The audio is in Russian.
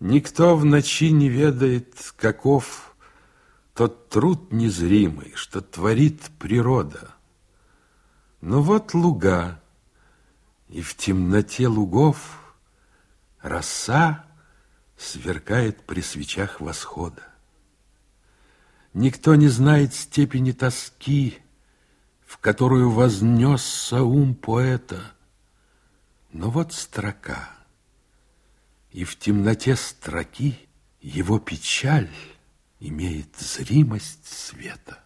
Никто в ночи не ведает, каков тот труд незримый, что творит природа. Но вот луга, и в темноте лугов роса сверкает при свечах восхода. Никто не знает степени тоски, в которую вознесся ум поэта. Но вот строка — и в темноте строки его печаль имеет зримость света.